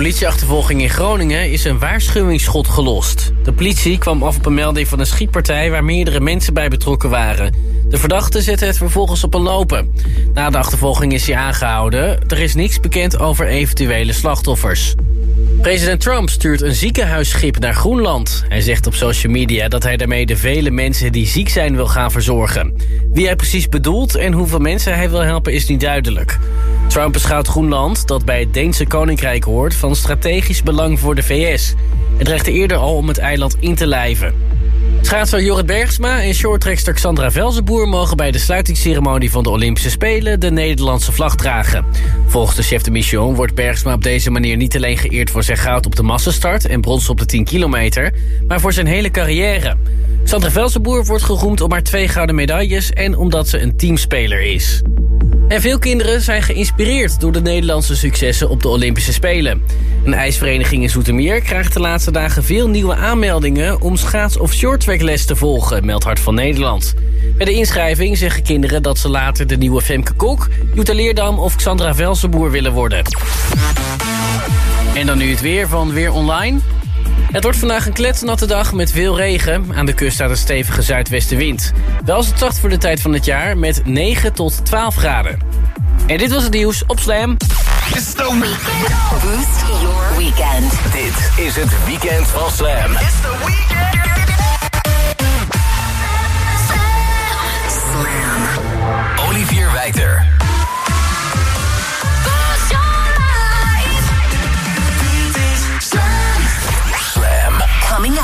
politieachtervolging in Groningen is een waarschuwingsschot gelost. De politie kwam af op een melding van een schietpartij... waar meerdere mensen bij betrokken waren. De verdachte zette het vervolgens op een lopen. Na de achtervolging is hij aangehouden. Er is niks bekend over eventuele slachtoffers. President Trump stuurt een ziekenhuisschip naar Groenland. Hij zegt op social media dat hij daarmee de vele mensen die ziek zijn wil gaan verzorgen. Wie hij precies bedoelt en hoeveel mensen hij wil helpen is niet duidelijk. Trump beschouwt Groenland, dat bij het Deense Koninkrijk hoort... van strategisch belang voor de VS. Het dreigde eerder al om het eiland in te lijven. Schaatser Jorrit Bergsma en shorttrekster Xandra Velzenboer... mogen bij de sluitingsceremonie van de Olympische Spelen... de Nederlandse vlag dragen. Volgens de chef de mission wordt Bergsma op deze manier... niet alleen geëerd voor zijn goud op de massenstart... en brons op de 10 kilometer, maar voor zijn hele carrière. Sandra Velzenboer wordt geroemd om haar twee gouden medailles... en omdat ze een teamspeler is. En veel kinderen zijn geïnspireerd door de Nederlandse successen op de Olympische Spelen. Een ijsvereniging in Zoetermeer krijgt de laatste dagen veel nieuwe aanmeldingen... om schaats- of shorttrackles te volgen, meldt Hart van Nederland. Bij de inschrijving zeggen kinderen dat ze later de nieuwe Femke Kok... Jutta Leerdam of Xandra Velsenboer willen worden. En dan nu het weer van Weer Online... Het wordt vandaag een kletsnatte dag met veel regen. Aan de kust staat een stevige zuidwestenwind. Wel is het zacht voor de tijd van het jaar met 9 tot 12 graden. En dit was het nieuws op Slam. It's the Boost your weekend. Dit is het weekend van Slam. Olivier Wijter.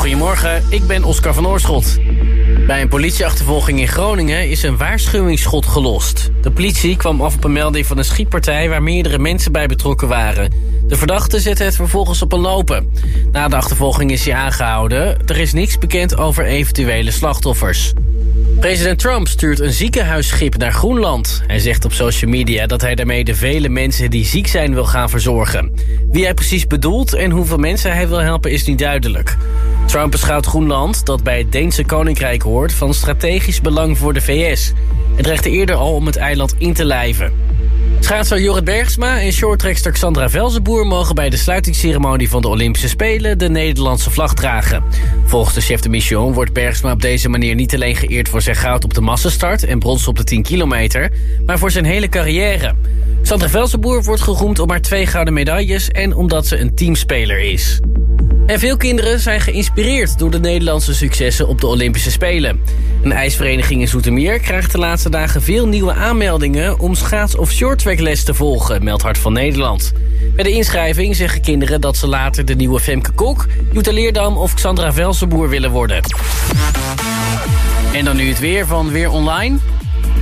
Goedemorgen, ik ben Oscar van Oorschot. Bij een politieachtervolging in Groningen is een waarschuwingsschot gelost. De politie kwam af op een melding van een schietpartij... waar meerdere mensen bij betrokken waren. De verdachte zette het vervolgens op een lopen. Na de achtervolging is hij aangehouden. Er is niks bekend over eventuele slachtoffers. President Trump stuurt een ziekenhuisschip naar Groenland. Hij zegt op social media dat hij daarmee de vele mensen die ziek zijn wil gaan verzorgen. Wie hij precies bedoelt en hoeveel mensen hij wil helpen is niet duidelijk. Trump beschouwt Groenland, dat bij het Deense Koninkrijk hoort... van strategisch belang voor de VS. Het dreigde eerder al om het eiland in te lijven. Schaatser Jorrit Bergsma en shorttrekster Xandra Velzenboer... mogen bij de sluitingsceremonie van de Olympische Spelen... de Nederlandse vlag dragen. Volgens de chef de mission wordt Bergsma op deze manier... niet alleen geëerd voor zijn goud op de massenstart... en brons op de 10 kilometer, maar voor zijn hele carrière. Sandra Velzenboer wordt geroemd om haar twee gouden medailles... en omdat ze een teamspeler is. En veel kinderen zijn geïnspireerd door de Nederlandse successen op de Olympische Spelen. Een ijsvereniging in Zoetermeer krijgt de laatste dagen veel nieuwe aanmeldingen... om schaats- of shorttrackles te volgen, meldt Hart van Nederland. Bij de inschrijving zeggen kinderen dat ze later de nieuwe Femke Kok... Jutta Leerdam of Xandra Velsenboer willen worden. En dan nu het weer van Weer Online...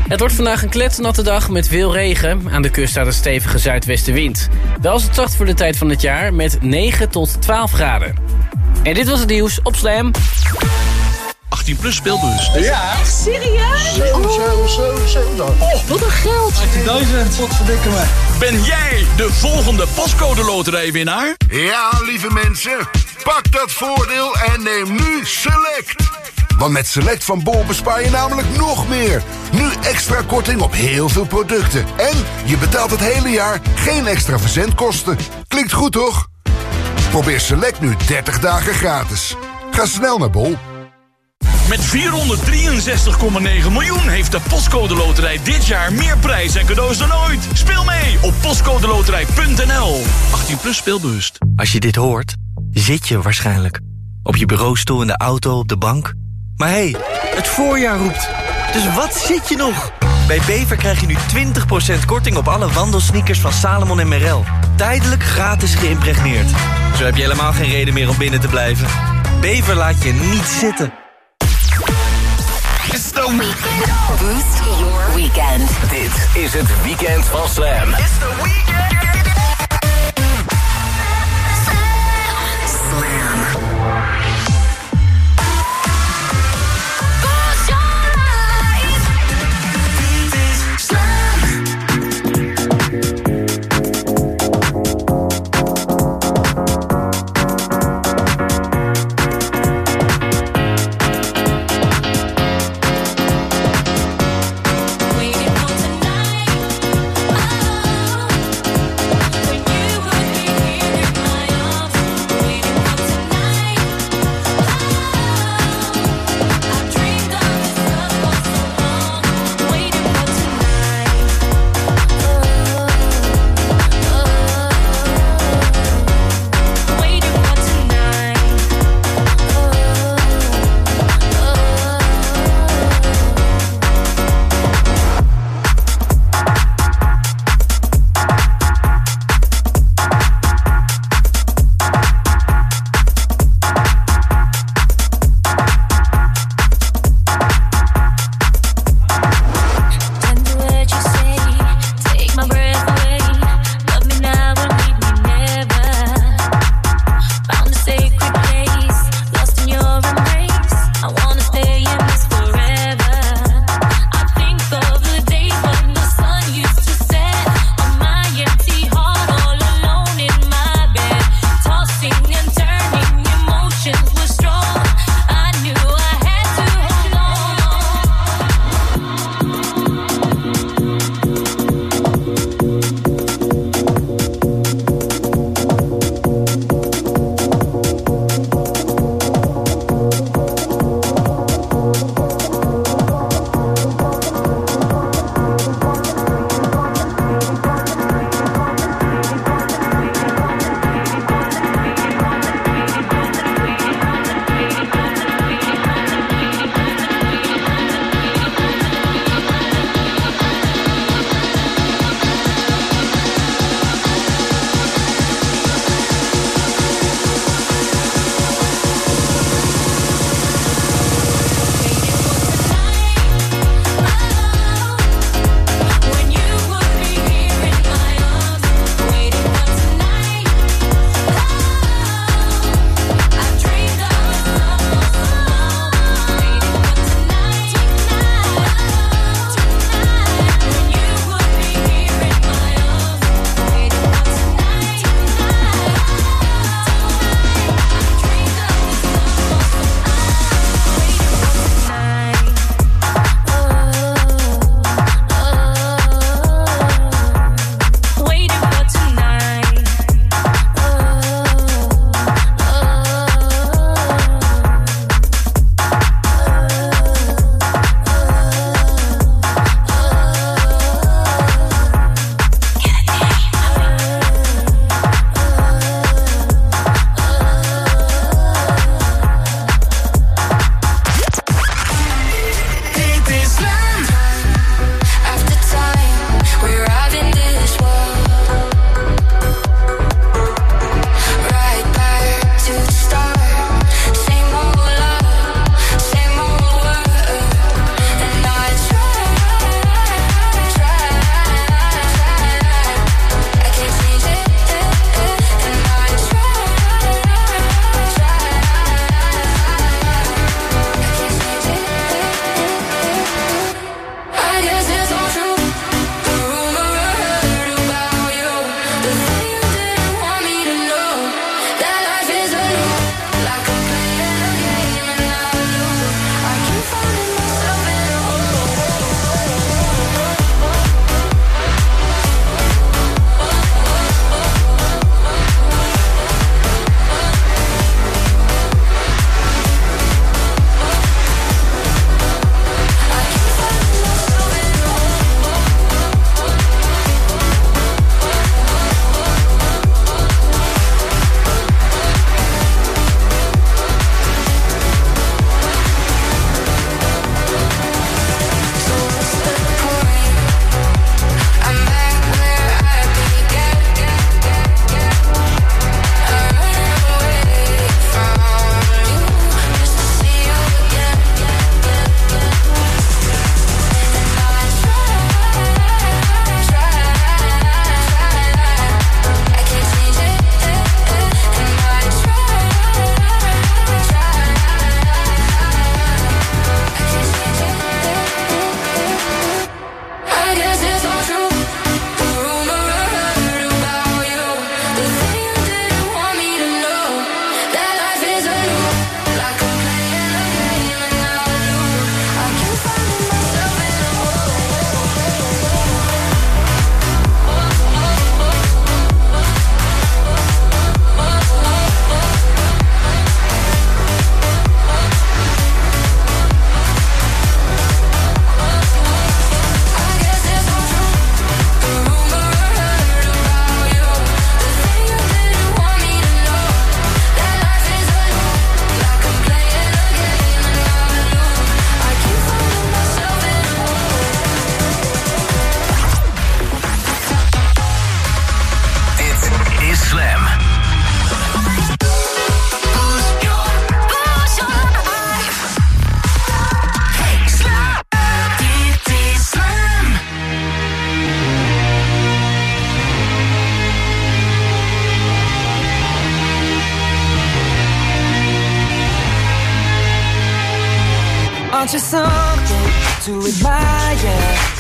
Het wordt vandaag een kletsnatte dag met veel regen. Aan de kust staat een stevige zuidwestenwind. Wel is het zacht voor de tijd van het jaar met 9 tot 12 graden. En dit was het nieuws op Slam. 18 plus speelbus. Serieus? Wat een geld. 18.000. Wat verdikken me. Ben jij de volgende pascode loterijwinnaar? Ja, lieve mensen, pak dat voordeel en neem nu Select. Want met Select van Bol bespaar je namelijk nog meer. Nu extra korting op heel veel producten. En je betaalt het hele jaar geen extra verzendkosten. Klinkt goed, toch? Probeer Select nu 30 dagen gratis. Ga snel naar Bol. Met 463,9 miljoen heeft de Postcode Loterij dit jaar meer prijs en cadeaus dan ooit. Speel mee op postcodeloterij.nl. 18 plus speelbewust. Als je dit hoort, zit je waarschijnlijk. Op je bureaustoel, in de auto, op de bank. Maar hé, hey, het voorjaar roept. Dus wat zit je nog? Bij Bever krijg je nu 20% korting op alle wandelsneakers van Salomon en Merrell. Tijdelijk gratis geïmpregneerd. Zo heb je helemaal geen reden meer om binnen te blijven. Bever laat je niet zitten. It's the Slam. Boost your weekend. Dit is het weekend van Slam. Slam.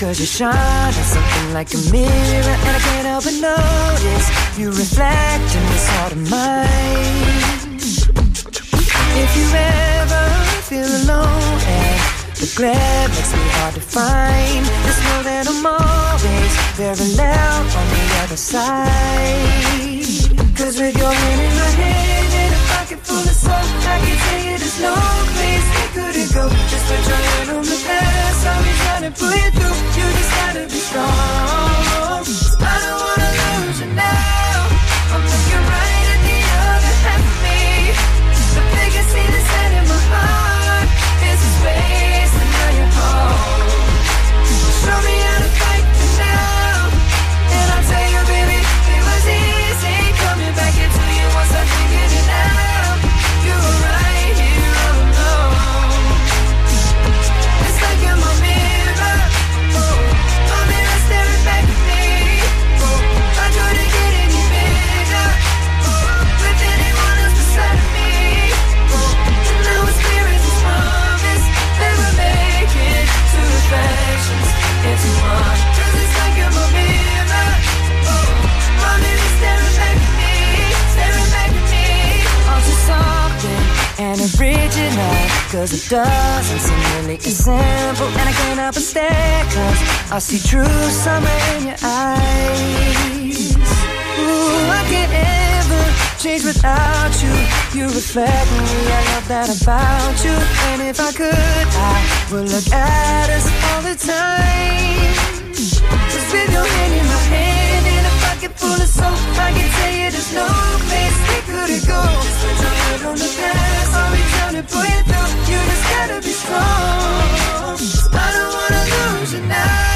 Cause you shine something like a mirror And I can't help but notice You reflect in this heart of mine. If you ever feel alone And the glare makes me hard to find this world that I'm always Very loud on the other side. Cause with your hand in my hand And a pocket full of soap I can tell you there's no place we couldn't go. Just by trying on the past I'll be trying to pull you through. I see true summer in your eyes. Ooh, I can't ever change without you. You reflect me, I love that about you. And if I could, I would look at us all the time. Just with your hand in my hand and a pocket full of soap, I can tell you there's no place we couldn't go. Switch your on the past, I'll be down to pull you through. You just gotta be strong. I don't wanna lose you now.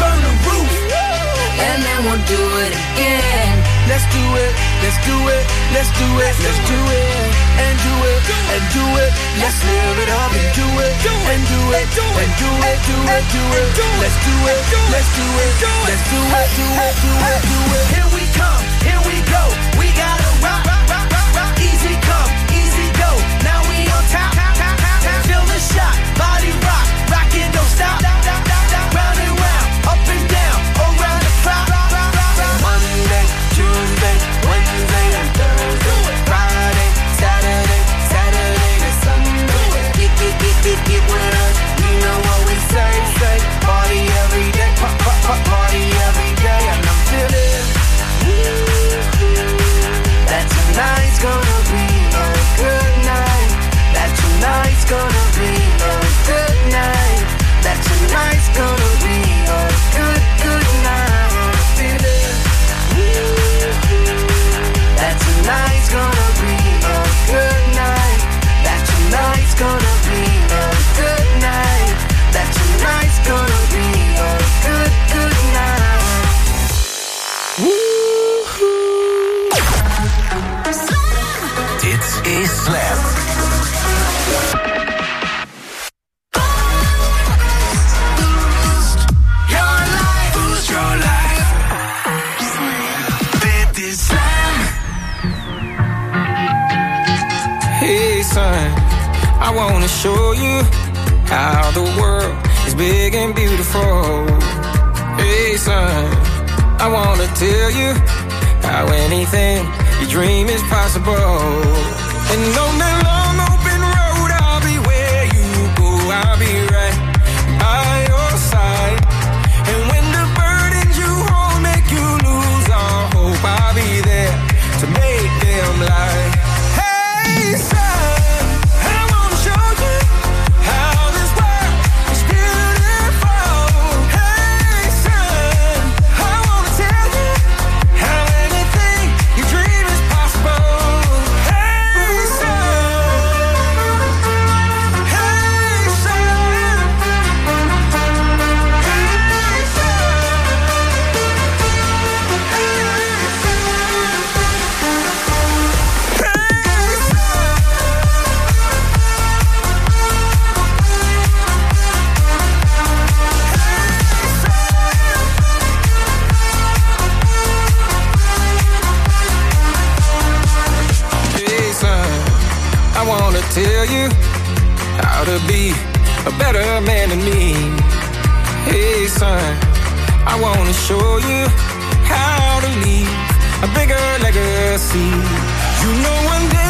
burn the roof. And then we'll do it again. Let's do it, let's do it, let's do it, let's do it, and do it, and do it. Let's live it up and do it, and do it, and do it, do it, do it. Let's do it, let's do it, let's do it, let's do it, do it, do it, do it. a better man than me. Hey, son, I wanna show you how to leave a bigger legacy. You know one day.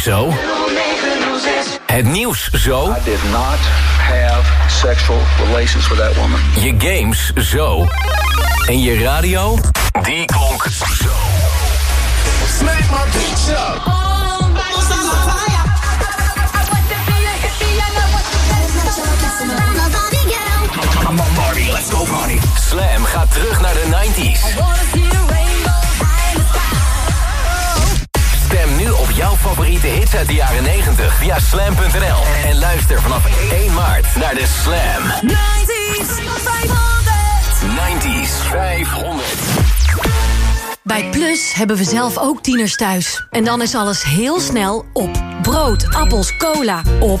Zo. Het nieuws zo. I did not have sexual relations with that woman. Je games zo. En je radio, hits uit de jaren 90 via slam.nl. En luister vanaf 1 maart naar de Slam 90s 500. 90s 500. Bij Plus hebben we zelf ook tieners thuis. En dan is alles heel snel op. Brood, appels, cola, op.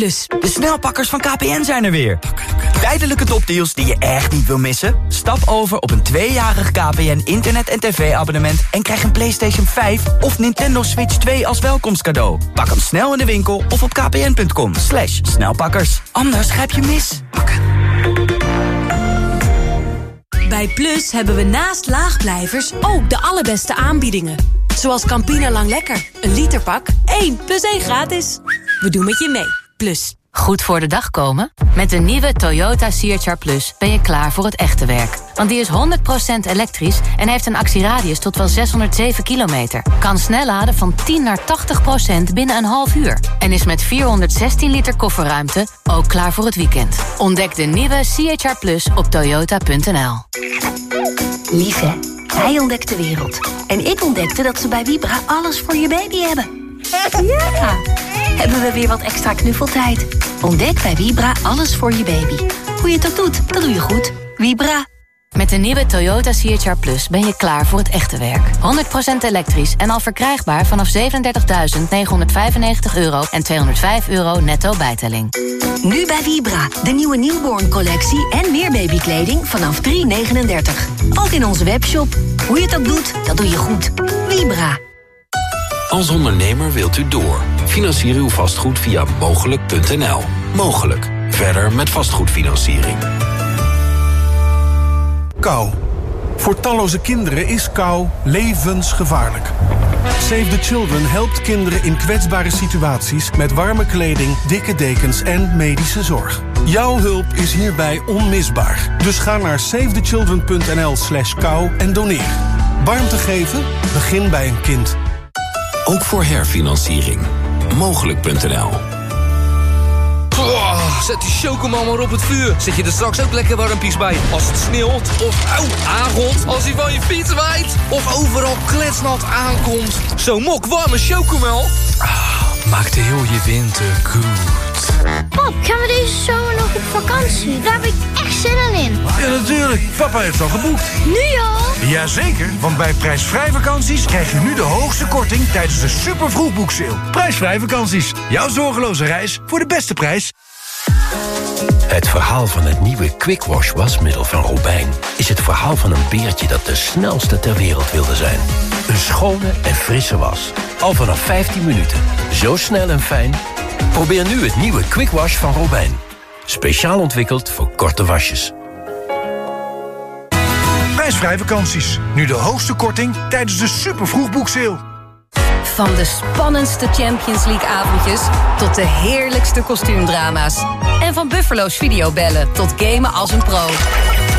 Plus. De snelpakkers van KPN zijn er weer. Tijdelijke topdeals die je echt niet wil missen? Stap over op een tweejarig KPN internet- en tv-abonnement... en krijg een PlayStation 5 of Nintendo Switch 2 als welkomstcadeau. Pak hem snel in de winkel of op kpn.com. Slash snelpakkers. Anders grijp je mis. Bij Plus hebben we naast laagblijvers ook de allerbeste aanbiedingen. Zoals Campina Lang Lekker. Een literpak, 1 plus 1 gratis. We doen met je mee. Goed voor de dag komen? Met de nieuwe Toyota CHR Plus ben je klaar voor het echte werk. Want die is 100% elektrisch en heeft een actieradius tot wel 607 kilometer. Kan snel laden van 10 naar 80% binnen een half uur. En is met 416 liter kofferruimte ook klaar voor het weekend. Ontdek de nieuwe CHR Plus op toyota.nl. Lief hè? Hij ontdekt de wereld. En ik ontdekte dat ze bij Vibra alles voor je baby hebben. Ja! Hebben we weer wat extra knuffeltijd. Ontdek bij Vibra alles voor je baby. Hoe je het ook doet, dat doe je goed. Vibra. Met de nieuwe Toyota CHR Plus ben je klaar voor het echte werk. 100% elektrisch en al verkrijgbaar vanaf 37.995 euro en 205 euro netto bijtelling. Nu bij Vibra, de nieuwe newborn collectie en meer babykleding vanaf 3,39. Ook in onze webshop. Hoe je het ook doet, dat doe je goed. Vibra. Als ondernemer wilt u door. Financier uw vastgoed via mogelijk.nl. Mogelijk. Verder met vastgoedfinanciering. Kou. Voor talloze kinderen is kou levensgevaarlijk. Save the Children helpt kinderen in kwetsbare situaties... met warme kleding, dikke dekens en medische zorg. Jouw hulp is hierbij onmisbaar. Dus ga naar savethechildren.nl slash kou en doneer. Warmte geven? Begin bij een kind. Ook voor herfinanciering. Mogelijk.nl Oh, zet die chocomel maar op het vuur. Zet je er straks ook lekker warmpies bij. Als het sneeuwt of auw, aangot. Als hij van je fiets waait. Of overal kletsnat aankomt. Zo'n mok warme chocomel. Ah, maakt heel je winter goed. Pap, gaan we deze zomer nog op vakantie? Daar heb ik echt zin in. Ja, natuurlijk. Papa heeft al geboekt. Nu al? Jazeker, want bij prijsvrij vakanties krijg je nu de hoogste korting tijdens de super vroegboekseil. Prijsvrij vakanties. Jouw zorgeloze reis voor de beste prijs. Het verhaal van het nieuwe Quick Wash wasmiddel van Robijn... is het verhaal van een beertje dat de snelste ter wereld wilde zijn. Een schone en frisse was. Al vanaf 15 minuten. Zo snel en fijn. Probeer nu het nieuwe Quick Wash van Robijn. Speciaal ontwikkeld voor korte wasjes. Prijsvrij vakanties. Nu de hoogste korting tijdens de super vroegboekseil. Van de spannendste Champions League avondjes tot de heerlijkste kostuumdrama's. En van Buffalo's videobellen tot gamen als een pro.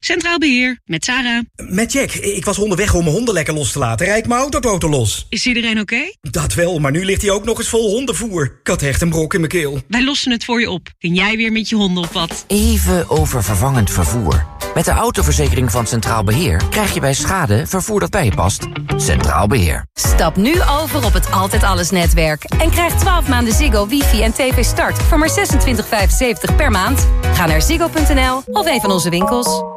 Centraal Beheer, met Sarah. Met Jack. Ik was onderweg om mijn honden lekker los te laten. Rijd mijn autoboten los. Is iedereen oké? Dat wel, maar nu ligt hij ook nog eens vol hondenvoer. Ik had echt een brok in mijn keel. Wij lossen het voor je op. Kun jij weer met je honden op wat? Even over vervangend vervoer. Met de autoverzekering van Centraal Beheer krijg je bij schade vervoer dat bij je past. Centraal Beheer. Stap nu over op het Altijd Alles netwerk. En krijg 12 maanden Ziggo, wifi en tv start voor maar 26,75 per maand. Ga naar ziggo.nl of een van onze winkels.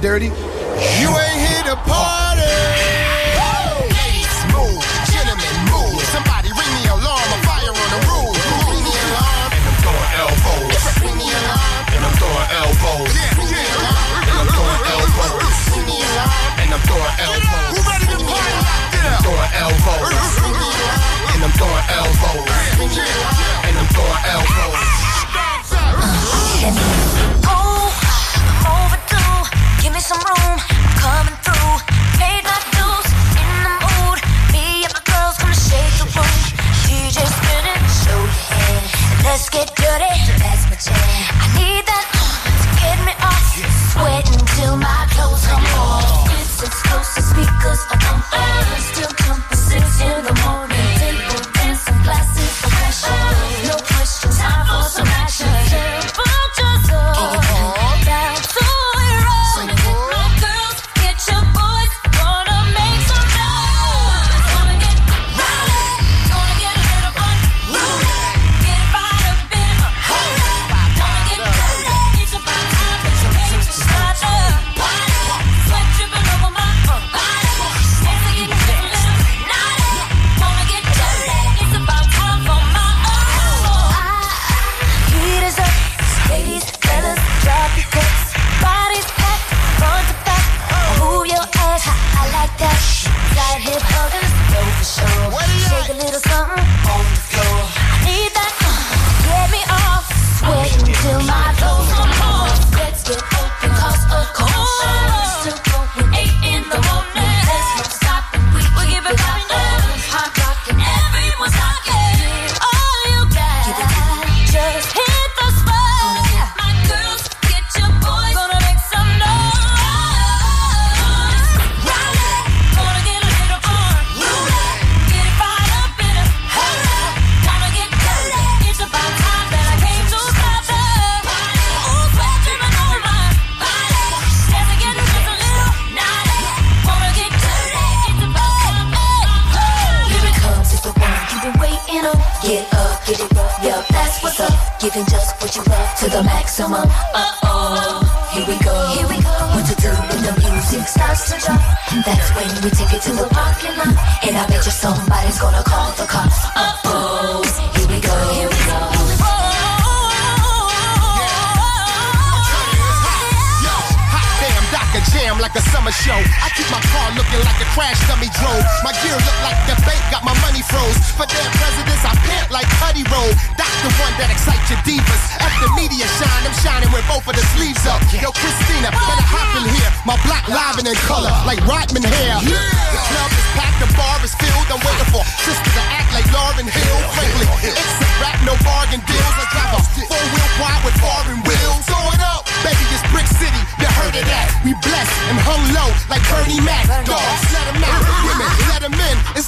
dirty,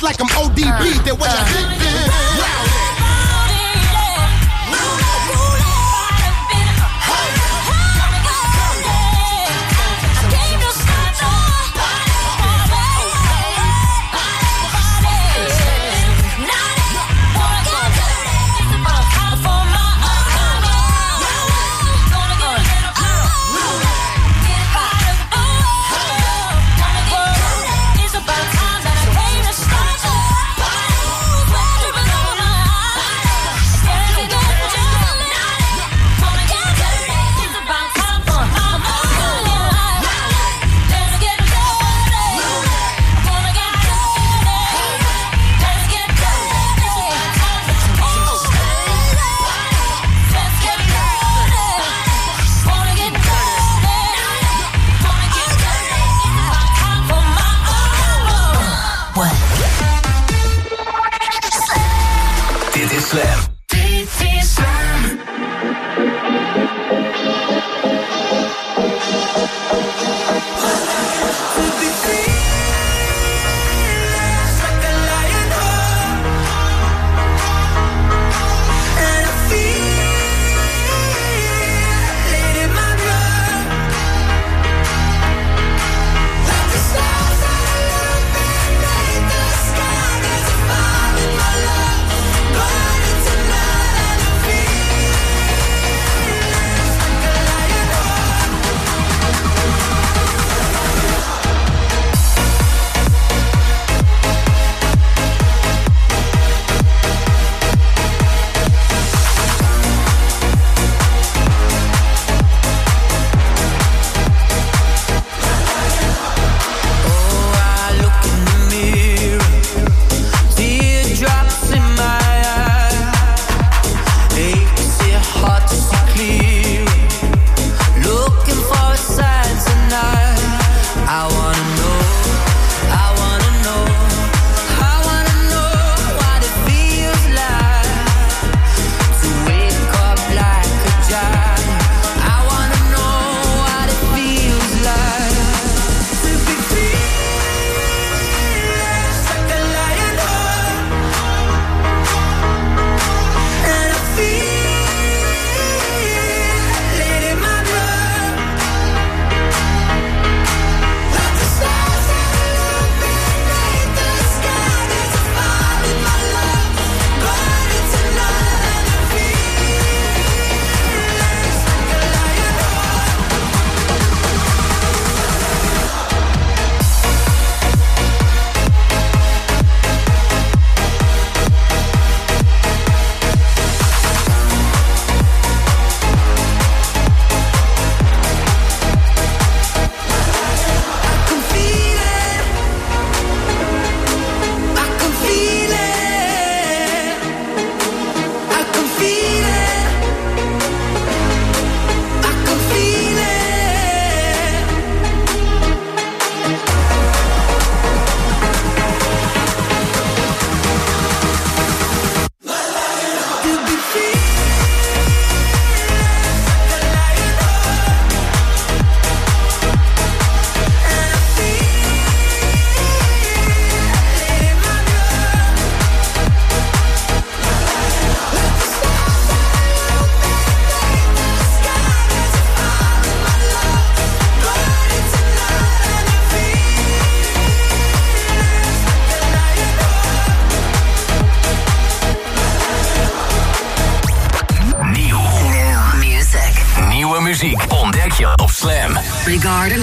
like I'm ODB. Uh, that way uh. I hit them.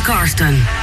Carsten.